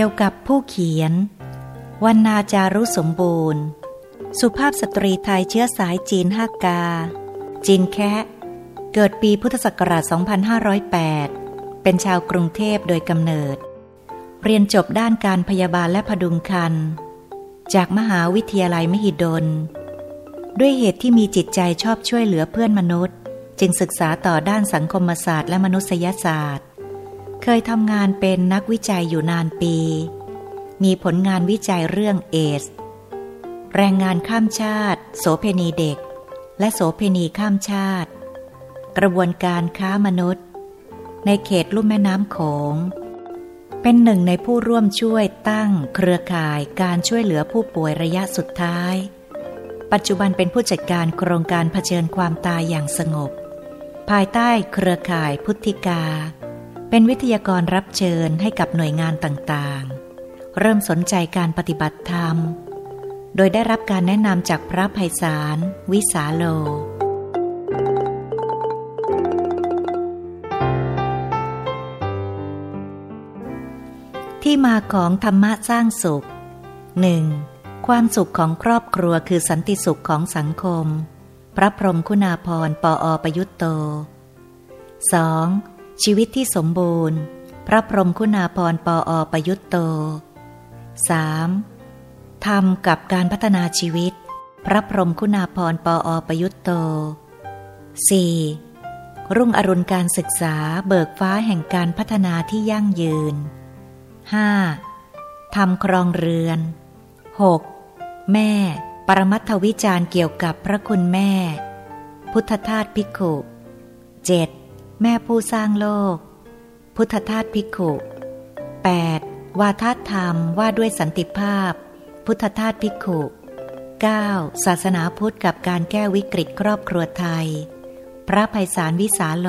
กี่ยวกับผู้เขียนวันนาจารุสมบูรณ์ สุภาพสตรีไทยเชื้อสายจีนฮากา จีนแคะ เกิดปีพุทธศักราช 2508 เป็นชาวกรุงเทพโดยกำเนิด เรียนจบด้านการพยาบาลและพดุงคัน จากมหาวิทยาลัยมหิดล ด้วยเหตุที่มีจิตใจชอบช่วยเหลือเพื่อนมนุษย์ จึงศึกษาต่อด้านสังคมศาสตร์และมนุษยศาสตร์ เคยทำงานเป็นนักวิจัยอยู่นานปี มีผลงานวิจัยเรื่องเอส แรงงานข้ามชาติ โสเพณีเด็ก และโสเพณีข้ามชาติ กระบวนการค้ามนุษย์ ในเขตลุ่มแม่น้ำโขง เป็นหนึ่งในผู้ร่วมช่วยตั้งเครือข่ายการช่วยเหลือผู้ป่วยระยะสุดท้าย ปัจจุบันเป็นผู้จัดการโครงการเผชิญความตายอย่างสงบ ภายใต้เครือข่ายพุทธิกา เป็นวิทยากรรับเชิญให้กับหน่วยงานต่างๆ เริ่มสนใจการปฏิบัติธรรม โดยได้รับการแนะนำจากพระภัยสาร วิสาโล ที่มาของธรรมะสร้างสุข 1. ความสุขของครอบครัวคือสันติสุขของสังคม พระพรหมคุณาพรปออประยุตโต 2. ชีวิตที่สมบูรณ์ พระพรหมคุณาพรปออประยุตโต 3. ทำกับการพัฒนาชีวิต พระพรหมคุณาพรปออประยุตโต 4. รุ่งอรุณการศึกษาเบิกฟ้าแห่งการพัฒนาที่ยั่งยืน 5. ทำครองเรือน 6. แม่ ปรมัตถวิจารเกี่ยวกับพระคุณแม่ พุทธทาสพิกขุ 7. แม่ผู้สร้างโลก พุทธทาสพิกขุ 8. วาทธรรมว่าด้วยสันติภาพ พุทธทาสพิกขุ 9. ศาสนาพุทธกับการแก้วิกฤตครอบครัวไทย พระภัยสารวิสาโล